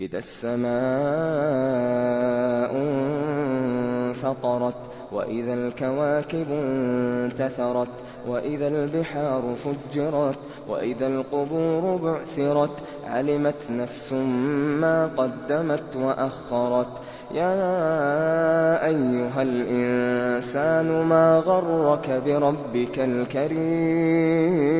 إِذَا السَّمَاءُ انفَطَرَتْ وَإِذَا الْكَوَاكِبُ انتَثَرَتْ وَإِذَا الْبِحَارُ فُجِّرَتْ وَإِذَا الْقُبُورُ بُعْثِرَتْ عَلِمَتْ نَفْسٌ مَّا قَدَّمَتْ وَأَخَّرَتْ يَا أَيُّهَا الْإِنسَانُ مَا غَرَّكَ بِرَبِّكَ الْكَرِيمِ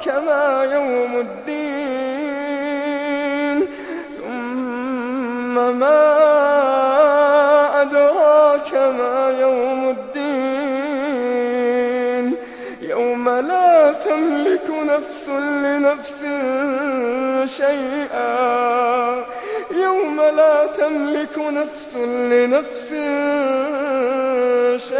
أَدْرَاكَ مَا يَوْمُ الدِّينِ. ثُمَّ مَا أَدْرَاكَ مَا يَوْمُ الدِّينِ. يَوْمَ لَا تَمْلِكُ نَفْسٌ لِّنَفْسٍ شَيْئًا. يَوْمَ لَا تَمْلِكُ نَفْسٌ لِّنَفْسٍ شَيْئًا.